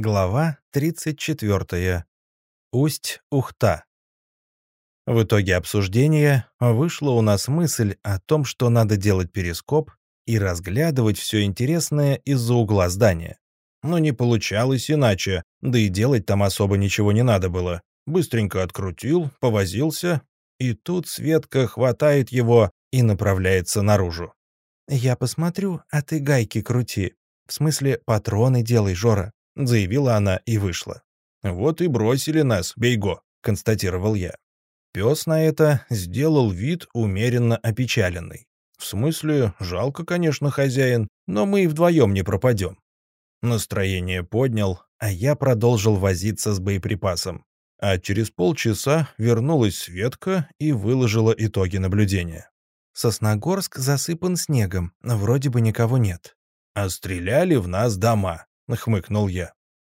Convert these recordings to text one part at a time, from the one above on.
Глава 34. Усть-Ухта. В итоге обсуждения вышла у нас мысль о том, что надо делать перископ и разглядывать все интересное из-за угла здания. Но не получалось иначе, да и делать там особо ничего не надо было. Быстренько открутил, повозился, и тут Светка хватает его и направляется наружу. «Я посмотрю, а ты гайки крути. В смысле, патроны делай, Жора заявила она и вышла. «Вот и бросили нас, Бейго», — констатировал я. Пес на это сделал вид умеренно опечаленный. В смысле, жалко, конечно, хозяин, но мы и вдвоем не пропадем. Настроение поднял, а я продолжил возиться с боеприпасом. А через полчаса вернулась Светка и выложила итоги наблюдения. Сосногорск засыпан снегом, вроде бы никого нет. А стреляли в нас дома, — хмыкнул я.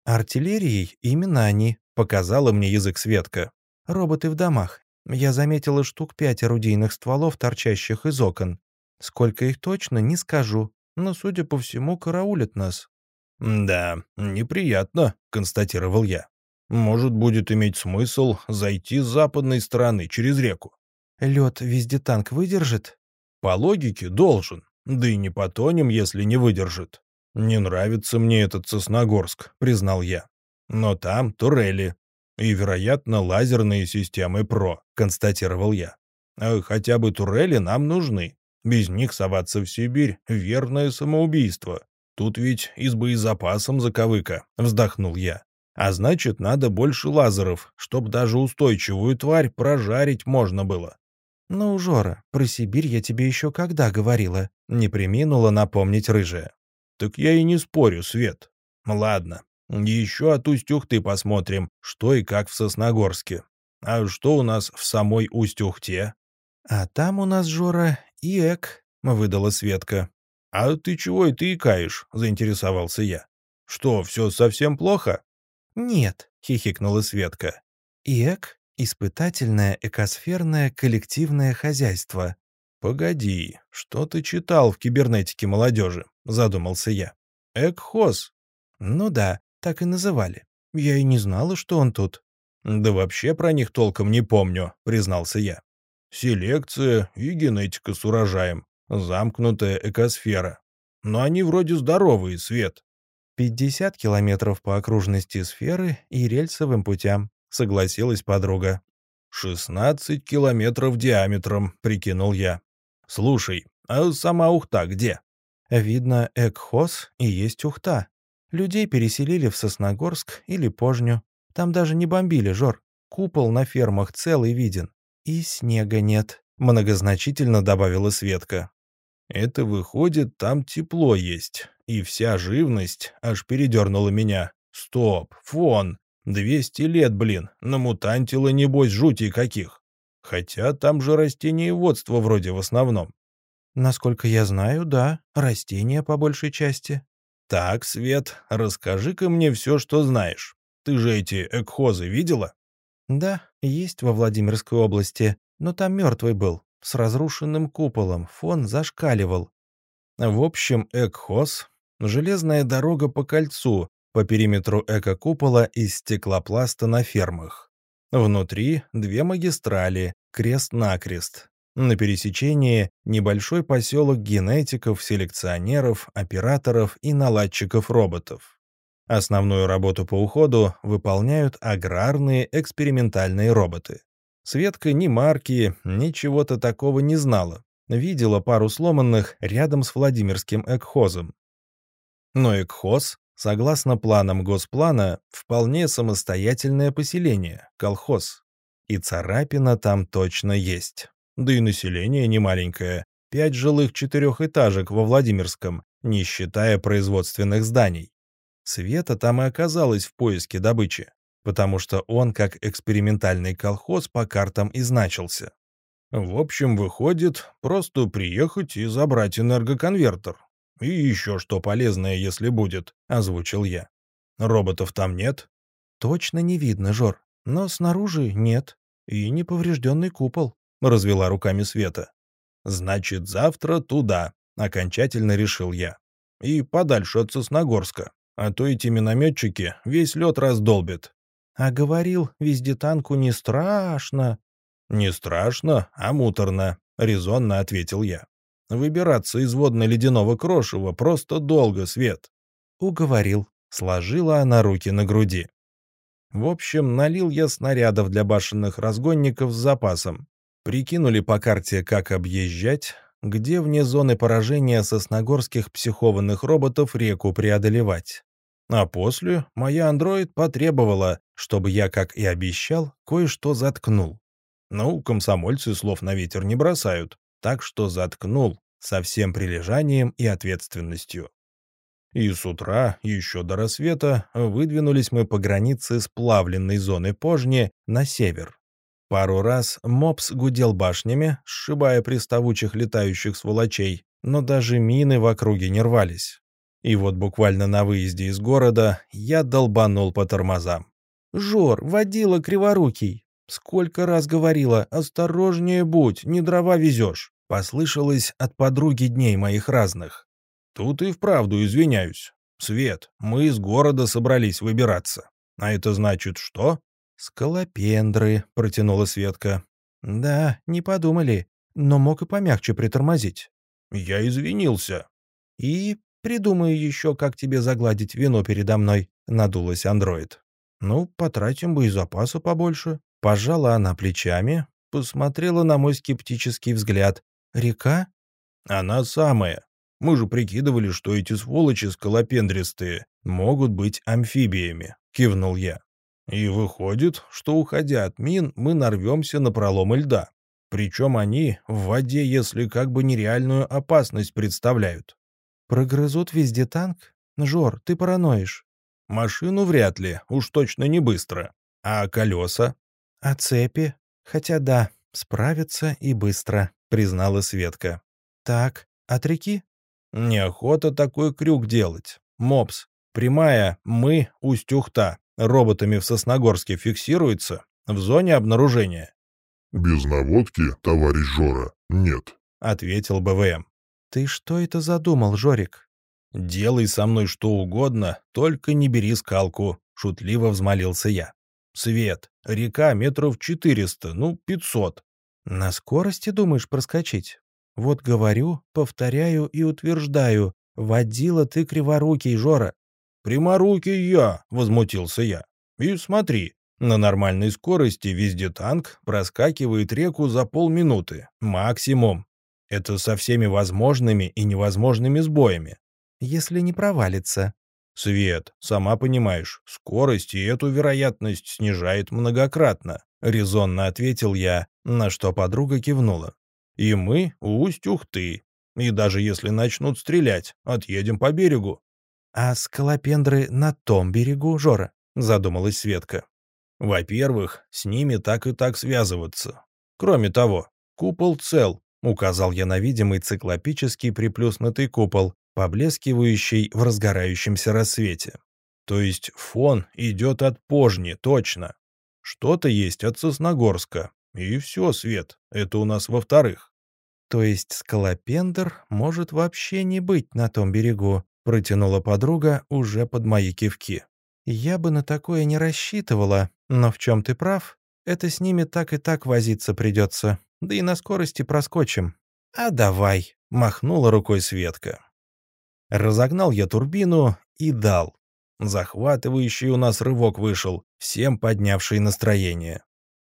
«Артиллерией именно они», — показала мне язык Светка. «Роботы в домах. Я заметила штук пять орудийных стволов, торчащих из окон. Сколько их точно, не скажу, но, судя по всему, караулят нас». «Да, неприятно», — констатировал я. «Может, будет иметь смысл зайти с западной стороны, через реку». «Лед везде танк выдержит?» «По логике, должен. Да и не потонем, если не выдержит. «Не нравится мне этот Сосногорск», — признал я. «Но там турели. И, вероятно, лазерные системы ПРО», — констатировал я. «А хотя бы турели нам нужны. Без них соваться в Сибирь — верное самоубийство. Тут ведь и с боезапасом заковыка», — вздохнул я. «А значит, надо больше лазеров, чтоб даже устойчивую тварь прожарить можно было». «Ну, Жора, про Сибирь я тебе еще когда говорила?» — не приминула напомнить рыжая. «Так я и не спорю, Свет. Ладно, еще от Усть-Ухты посмотрим, что и как в Сосногорске. А что у нас в самой Усть-Ухте?» «А там у нас, Жора, ИЭК», — выдала Светка. «А ты чего это икаешь?» — заинтересовался я. «Что, все совсем плохо?» «Нет», — хихикнула Светка. «ИЭК — испытательное экосферное коллективное хозяйство. «Погоди, что ты читал в кибернетике молодежи?» — задумался я. «Экхоз». «Ну да, так и называли. Я и не знала, что он тут». «Да вообще про них толком не помню», — признался я. «Селекция и генетика с урожаем. Замкнутая экосфера. Но они вроде здоровые, Свет». «Пятьдесят километров по окружности сферы и рельсовым путям», — согласилась подруга. «Шестнадцать километров диаметром», — прикинул я. «Слушай, а сама Ухта где?» «Видно, Экхоз и есть Ухта. Людей переселили в Сосногорск или Пожню. Там даже не бомбили, Жор. Купол на фермах целый виден. И снега нет», — многозначительно добавила Светка. «Это выходит, там тепло есть, и вся живность аж передернула меня. Стоп, фон, двести лет, блин, намутантила, небось, жути каких. Хотя там же растениеводство вроде в основном. Насколько я знаю, да, растения по большей части. Так, Свет, расскажи-ка мне все, что знаешь. Ты же эти экхозы видела? Да, есть во Владимирской области, но там мертвый был, с разрушенным куполом, фон зашкаливал. В общем, экхоз — железная дорога по кольцу, по периметру эко-купола из стеклопласта на фермах. Внутри две магистрали, крест-накрест. На пересечении небольшой поселок генетиков, селекционеров, операторов и наладчиков роботов. Основную работу по уходу выполняют аграрные экспериментальные роботы. Светка ни марки, ни чего-то такого не знала. Видела пару сломанных рядом с Владимирским экхозом. Но экхоз, согласно планам Госплана, вполне самостоятельное поселение, колхоз. И царапина там точно есть. Да и население немаленькое. Пять жилых четырехэтажек во Владимирском, не считая производственных зданий. Света там и оказалась в поиске добычи, потому что он как экспериментальный колхоз по картам и значился. В общем, выходит, просто приехать и забрать энергоконвертер. И еще что полезное, если будет, озвучил я. Роботов там нет? Точно не видно, Жор. Но снаружи нет. «И неповрежденный купол», — развела руками Света. «Значит, завтра туда», — окончательно решил я. «И подальше от Сосногорска. а то эти минометчики весь лед раздолбят». «А говорил, везде танку не страшно». «Не страшно, а муторно», — резонно ответил я. «Выбираться из водно-ледяного крошева просто долго, Свет». «Уговорил», — сложила она руки на груди. В общем, налил я снарядов для башенных разгонников с запасом. Прикинули по карте, как объезжать, где вне зоны поражения сосногорских психованных роботов реку преодолевать. А после моя андроид потребовала, чтобы я, как и обещал, кое-что заткнул. Ну, комсомольцы слов на ветер не бросают, так что заткнул со всем прилежанием и ответственностью. И с утра, еще до рассвета, выдвинулись мы по границе сплавленной зоны Пожни на север. Пару раз мопс гудел башнями, сшибая приставучих летающих сволочей, но даже мины в округе не рвались. И вот буквально на выезде из города я долбанул по тормозам. «Жор, водила криворукий!» «Сколько раз говорила, осторожнее будь, не дрова везешь!» Послышалось от подруги дней моих разных. Тут и вправду извиняюсь. Свет, мы из города собрались выбираться. А это значит что? «Скалопендры», — протянула Светка. «Да, не подумали, но мог и помягче притормозить». «Я извинился». «И придумаю еще, как тебе загладить вино передо мной», — надулась андроид. «Ну, потратим боезапаса побольше». Пожала она плечами, посмотрела на мой скептический взгляд. «Река?» «Она самая. Мы же прикидывали, что эти сволочи скалопендристые могут быть амфибиями», — кивнул я. И выходит, что, уходя от мин, мы нарвемся на проломы льда. Причем они в воде, если как бы нереальную опасность представляют. Прогрызут везде танк? Жор, ты параноишь. Машину вряд ли, уж точно не быстро. А колеса? А цепи? Хотя да, справятся и быстро, признала Светка. Так, от реки? Неохота такой крюк делать. Мопс. Прямая, мы, Устюхта роботами в Сосногорске фиксируется в зоне обнаружения. «Без наводки, товарищ Жора, нет», — ответил БВМ. «Ты что это задумал, Жорик?» «Делай со мной что угодно, только не бери скалку», — шутливо взмолился я. «Свет, река метров четыреста, ну, пятьсот». «На скорости думаешь проскочить? Вот говорю, повторяю и утверждаю, водила ты криворукий, Жора. «Пряморукий я!» — возмутился я. «И смотри, на нормальной скорости везде танк проскакивает реку за полминуты, максимум. Это со всеми возможными и невозможными сбоями. Если не провалится. Свет, сама понимаешь, скорость и эту вероятность снижает многократно, резонно ответил я, на что подруга кивнула. И мы усть-ухты. И даже если начнут стрелять, отъедем по берегу. «А скалопендры на том берегу, Жора?» — задумалась Светка. «Во-первых, с ними так и так связываться. Кроме того, купол цел», — указал я на видимый циклопический приплюснутый купол, поблескивающий в разгорающемся рассвете. То есть фон идет от Пожни, точно. Что-то есть от Сосногорска. И все, Свет, это у нас во-вторых. То есть скалопендр может вообще не быть на том берегу, протянула подруга уже под мои кивки. «Я бы на такое не рассчитывала, но в чем ты прав, это с ними так и так возиться придется, да и на скорости проскочим». «А давай», — махнула рукой Светка. Разогнал я турбину и дал. Захватывающий у нас рывок вышел, всем поднявший настроение.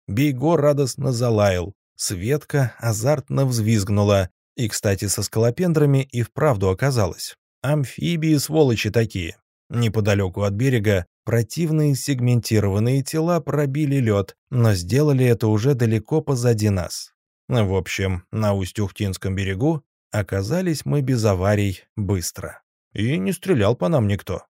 Бейго радостно залаял, Светка азартно взвизгнула, и, кстати, со скалопендрами и вправду оказалось. Амфибии сволочи такие. Неподалеку от берега противные сегментированные тела пробили лед, но сделали это уже далеко позади нас. В общем, на Усть-Ухтинском берегу оказались мы без аварий быстро. И не стрелял по нам никто.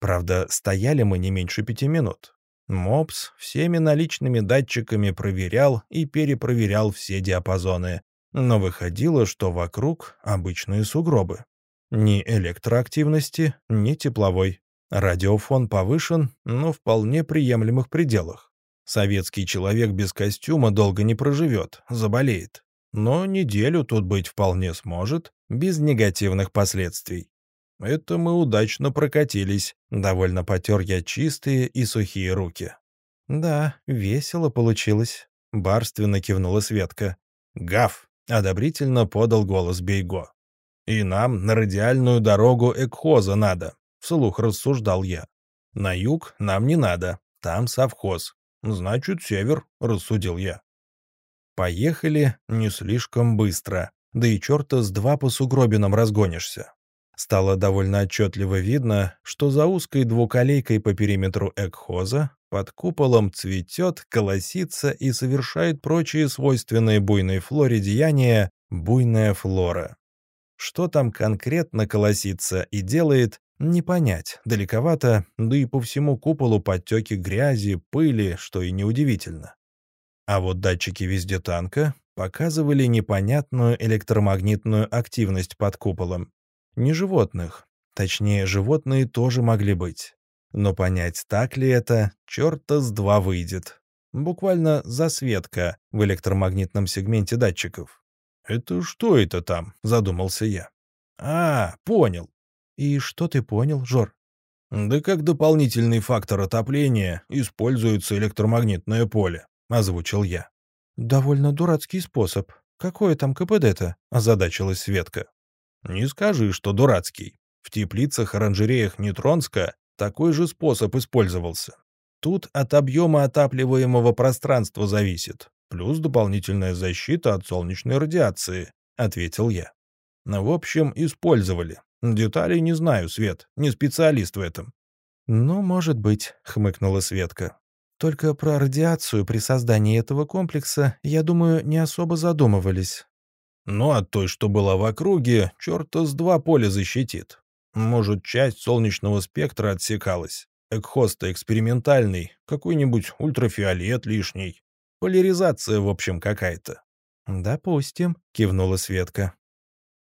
Правда, стояли мы не меньше пяти минут. МОПС всеми наличными датчиками проверял и перепроверял все диапазоны, но выходило, что вокруг обычные сугробы. Ни электроактивности, ни тепловой. Радиофон повышен, но в вполне приемлемых пределах. Советский человек без костюма долго не проживет, заболеет. Но неделю тут быть вполне сможет, без негативных последствий. Это мы удачно прокатились. Довольно потер я чистые и сухие руки. Да, весело получилось. Барственно кивнула Светка. «Гав!» — одобрительно подал голос Бейго. «И нам на радиальную дорогу Экхоза надо», — вслух рассуждал я. «На юг нам не надо, там совхоз. Значит, север», — рассудил я. Поехали не слишком быстро, да и черта с два по сугробинам разгонишься. Стало довольно отчетливо видно, что за узкой двуколейкой по периметру Экхоза под куполом цветет, колосится и совершает прочие свойственные буйной флоре деяния буйная флора. Что там конкретно колосится и делает, не понять, далековато, да и по всему куполу подтеки грязи, пыли, что и неудивительно. А вот датчики везде танка показывали непонятную электромагнитную активность под куполом. Не животных, точнее, животные тоже могли быть. Но понять, так ли это, черта с два выйдет. Буквально засветка в электромагнитном сегменте датчиков. «Это что это там?» — задумался я. «А, понял». «И что ты понял, Жор?» «Да как дополнительный фактор отопления используется электромагнитное поле», — озвучил я. «Довольно дурацкий способ. Какое там КПД-то?» — озадачилась Светка. «Не скажи, что дурацкий. В теплицах-оранжереях Нетронска такой же способ использовался. Тут от объема отапливаемого пространства зависит, плюс дополнительная защита от солнечной радиации», — ответил я. «Ну, в общем, использовали. Деталей не знаю, Свет, не специалист в этом». «Ну, может быть», — хмыкнула Светка. «Только про радиацию при создании этого комплекса, я думаю, не особо задумывались». «Ну, от той, что была в округе, черта с два поля защитит. Может, часть солнечного спектра отсекалась. Экхоста экспериментальный, какой-нибудь ультрафиолет лишний. Поляризация, в общем, какая-то. «Допустим», — кивнула Светка.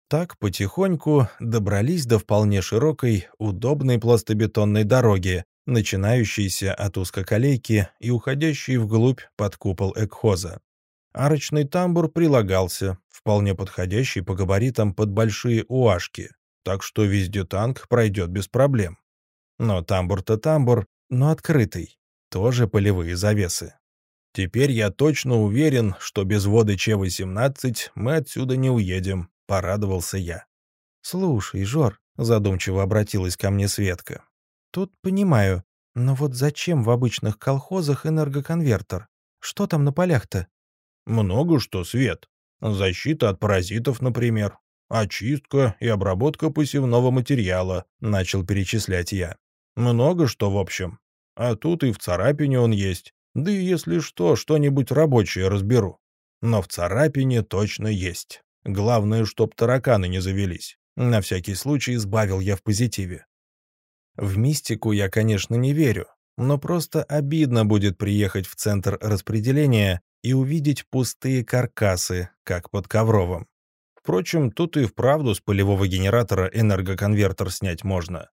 Так потихоньку добрались до вполне широкой, удобной пластобетонной дороги, начинающейся от узкоколейки и уходящей вглубь под купол Экхоза. Арочный тамбур прилагался, вполне подходящий по габаритам под большие уашки, так что везде танк пройдет без проблем. Но тамбур-то тамбур, но открытый, тоже полевые завесы. Теперь я точно уверен, что без воды Ч-18 мы отсюда не уедем, порадовался я. «Слушай, Жор», — задумчиво обратилась ко мне Светка, «тут понимаю, но вот зачем в обычных колхозах энергоконвертер? Что там на полях-то?» «Много что, Свет. Защита от паразитов, например. «Очистка и обработка посевного материала», — начал перечислять я. «Много что, в общем. А тут и в царапине он есть. Да и если что, что-нибудь рабочее разберу. Но в царапине точно есть. Главное, чтоб тараканы не завелись. На всякий случай избавил я в позитиве. В мистику я, конечно, не верю, но просто обидно будет приехать в центр распределения и увидеть пустые каркасы, как под Ковровым. Впрочем, тут и вправду с полевого генератора энергоконвертер снять можно.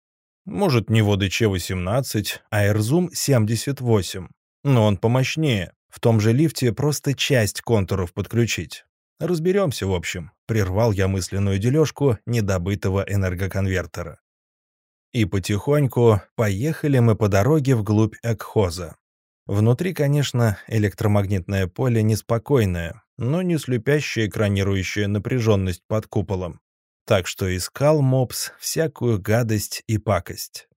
Может, не воды Ч-18, а Эрзум 78. Но он помощнее. В том же лифте просто часть контуров подключить. Разберемся, в общем. Прервал я мысленную дележку недобытого энергоконвертера. И потихоньку поехали мы по дороге вглубь Экхоза. Внутри, конечно, электромагнитное поле неспокойное, но не слепящая экранирующая напряженность под куполом. Так что искал мопс всякую гадость и пакость.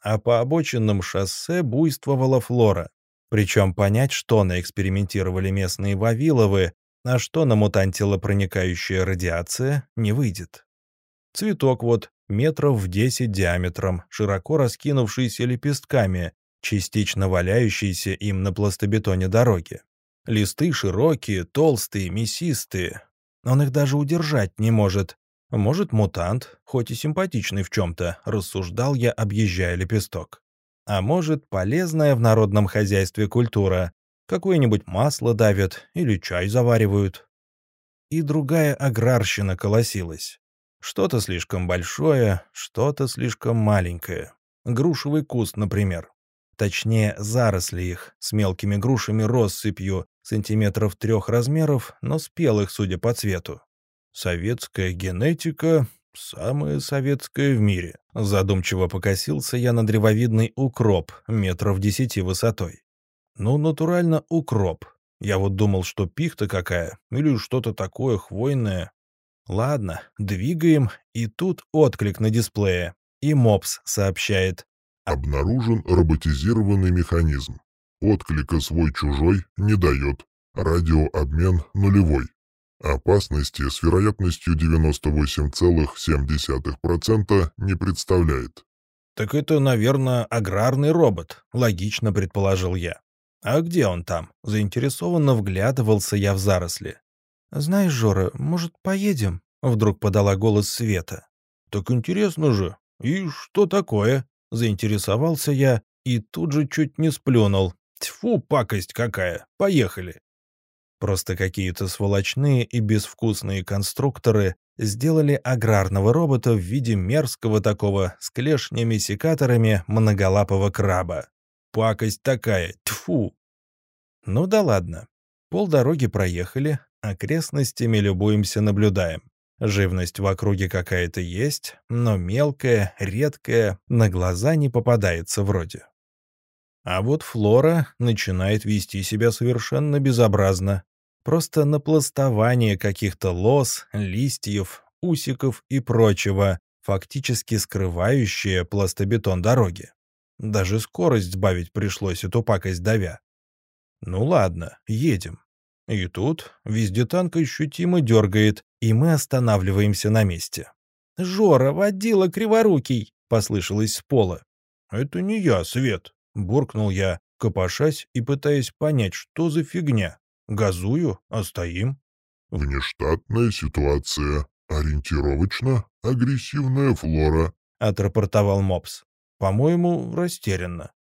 А по обочинам шоссе буйствовала флора. Причем понять, что наэкспериментировали местные Вавиловы, а что на мутантилопроникающая радиация, не выйдет. Цветок вот, метров в десять диаметром, широко раскинувшийся лепестками, частично валяющийся им на пластобетоне дороги. Листы широкие, толстые, мясистые. Он их даже удержать не может. Может, мутант, хоть и симпатичный в чем-то, рассуждал я, объезжая лепесток. А может, полезная в народном хозяйстве культура. Какое-нибудь масло давят или чай заваривают. И другая аграрщина колосилась. Что-то слишком большое, что-то слишком маленькое. Грушевый куст, например. Точнее, заросли их, с мелкими грушами россыпью, сантиметров трех размеров, но спелых, судя по цвету. Советская генетика «Самое советское в мире», — задумчиво покосился я на древовидный укроп метров десяти высотой. «Ну, натурально укроп. Я вот думал, что пихта какая, или что-то такое хвойное. Ладно, двигаем, и тут отклик на дисплее. И МОПС сообщает. Обнаружен роботизированный механизм. Отклика свой-чужой не дает. Радиообмен нулевой. Опасности с вероятностью 98,7% не представляет. «Так это, наверное, аграрный робот», — логично предположил я. «А где он там?» — заинтересованно вглядывался я в заросли. «Знаешь, Жора, может, поедем?» — вдруг подала голос Света. «Так интересно же. И что такое?» — заинтересовался я и тут же чуть не сплюнул. «Тьфу, пакость какая! Поехали!» Просто какие-то сволочные и безвкусные конструкторы сделали аграрного робота в виде мерзкого такого с клешнями-секаторами многолапого краба. Пакость такая, тьфу! Ну да ладно. Полдороги проехали, окрестностями любуемся, наблюдаем. Живность в округе какая-то есть, но мелкая, редкая, на глаза не попадается вроде. А вот флора начинает вести себя совершенно безобразно. Просто напластование каких-то лос, листьев, усиков и прочего, фактически скрывающее пластобетон дороги. Даже скорость сбавить пришлось, эту пакость давя. Ну ладно, едем. И тут везде танк ощутимо дергает, и мы останавливаемся на месте. «Жора, водила криворукий!» — послышалось с пола. «Это не я, Свет!» — буркнул я, копошась и пытаясь понять, что за фигня. Газую, а стоим. «Внештатная ситуация. Ориентировочно. Агрессивная флора», — отрапортовал Мопс. По-моему, растерянно.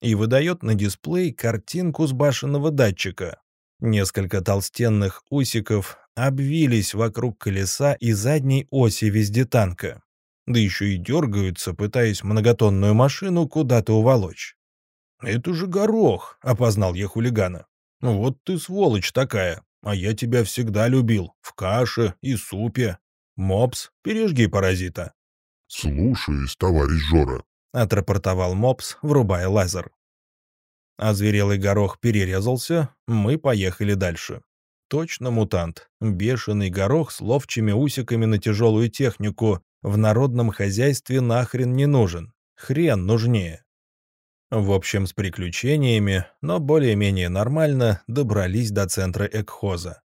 И выдает на дисплей картинку с башенного датчика. Несколько толстенных усиков обвились вокруг колеса и задней оси везде танка. Да еще и дергаются, пытаясь многотонную машину куда-то уволочь. «Это же горох», — опознал я хулигана. «Вот ты сволочь такая, а я тебя всегда любил, в каше и супе. Мопс, пережги паразита». «Слушаюсь, товарищ Жора», — отрапортовал Мопс, врубая лазер. Озверелый горох перерезался, мы поехали дальше. Точно мутант. Бешеный горох с ловчими усиками на тяжелую технику в народном хозяйстве нахрен не нужен. Хрен нужнее. В общем, с приключениями, но более-менее нормально добрались до центра Экхоза.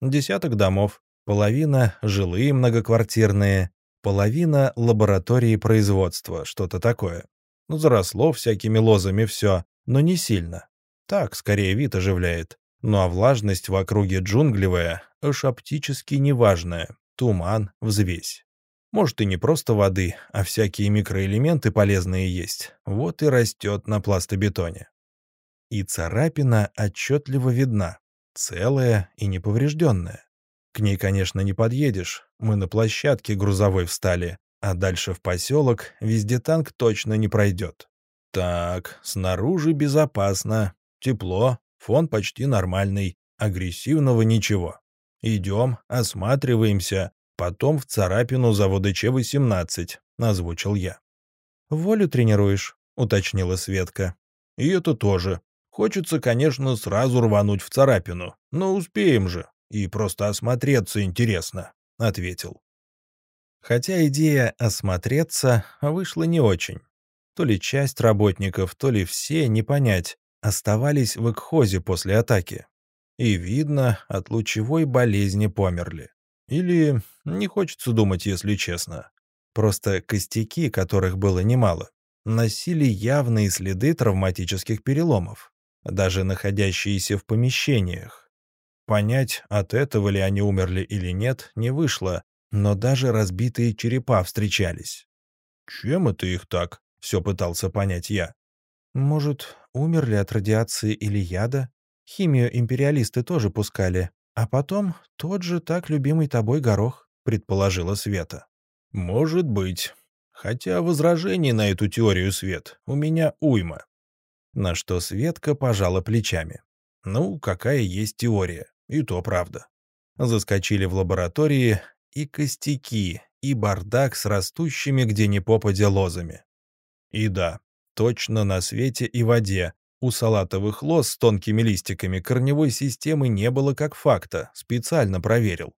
Десяток домов, половина — жилые многоквартирные, половина — лаборатории производства, что-то такое. Ну, заросло всякими лозами все, но не сильно. Так, скорее, вид оживляет. Ну а влажность в округе джунглевая, аж оптически неважная. Туман, взвесь. Может, и не просто воды, а всякие микроэлементы полезные есть. Вот и растет на пластобетоне. И царапина отчетливо видна, целая и неповрежденная. К ней, конечно, не подъедешь, мы на площадке грузовой встали, а дальше в поселок везде танк точно не пройдет. Так, снаружи безопасно, тепло, фон почти нормальный, агрессивного ничего. Идем, осматриваемся, Потом в царапину завода Ч-18, озвучил я. «Волю тренируешь?» — уточнила Светка. «И это тоже. Хочется, конечно, сразу рвануть в царапину, но успеем же. И просто осмотреться интересно», — ответил. Хотя идея осмотреться вышла не очень. То ли часть работников, то ли все, не понять, оставались в экхозе после атаки. И видно, от лучевой болезни померли. Или не хочется думать, если честно. Просто костяки, которых было немало, носили явные следы травматических переломов, даже находящиеся в помещениях. Понять, от этого ли они умерли или нет, не вышло, но даже разбитые черепа встречались. «Чем это их так?» — все пытался понять я. «Может, умерли от радиации или яда? Химию империалисты тоже пускали, а потом тот же так любимый тобой горох», — предположила Света. «Может быть. Хотя возражений на эту теорию, Свет, у меня уйма». На что Светка пожала плечами. «Ну, какая есть теория, и то правда». Заскочили в лаборатории, и костяки, и бардак с растущими где ни попадя лозами. И да, точно на свете и воде у салатовых лоз с тонкими листиками корневой системы не было как факта, специально проверил.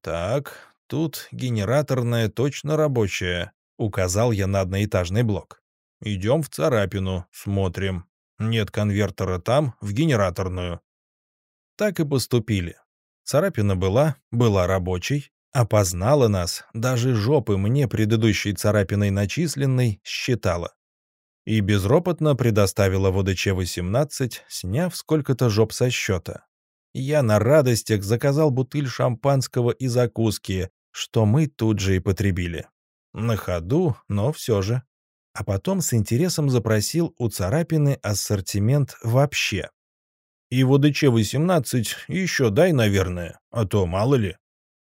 Так, тут генераторная точно рабочая, указал я на одноэтажный блок. Идем в царапину, смотрим. Нет конвертера там, в генераторную. Так и поступили. Царапина была, была рабочей, опознала нас, даже жопы мне предыдущей царапиной начисленной считала. И безропотно предоставила ВДЧ-18, сняв сколько-то жоп со счета. Я на радостях заказал бутыль шампанского и закуски, что мы тут же и потребили. На ходу, но все же. А потом с интересом запросил у царапины ассортимент вообще. И ВДЧ-18 еще дай, наверное, а то мало ли.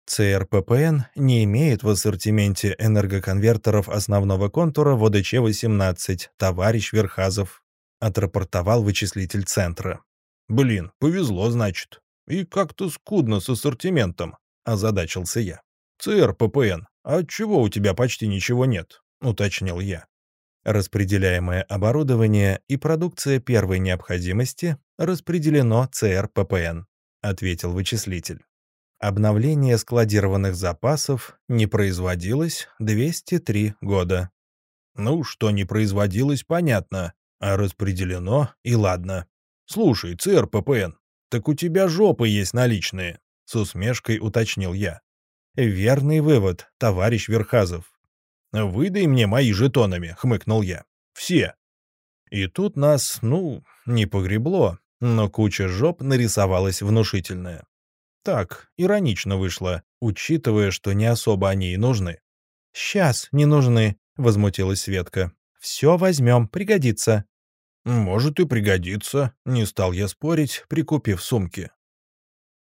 ЦРППН не имеет в ассортименте энергоконвертеров основного контура ВДЧ-18, товарищ Верхазов, отрапортовал вычислитель центра. «Блин, повезло, значит. И как-то скудно с ассортиментом», — озадачился я. «ЦРППН, а чего у тебя почти ничего нет?» — уточнил я. Распределяемое оборудование и продукция первой необходимости распределено ЦРППН, ответил вычислитель. Обновление складированных запасов не производилось 203 года. Ну, что не производилось, понятно, а распределено и ладно. Слушай, ЦРППН, так у тебя жопы есть наличные, с усмешкой уточнил я. Верный вывод, товарищ Верхазов, «Выдай мне мои жетонами», — хмыкнул я. «Все». И тут нас, ну, не погребло, но куча жоп нарисовалась внушительная. Так, иронично вышло, учитывая, что не особо они и нужны. «Сейчас не нужны», — возмутилась Светка. «Все возьмем, пригодится». «Может и пригодится», — не стал я спорить, прикупив сумки.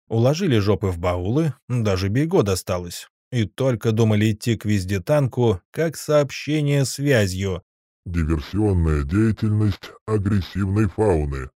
Уложили жопы в баулы, даже бего досталось и только думали идти к вездетанку, как сообщение связью. Диверсионная деятельность агрессивной фауны.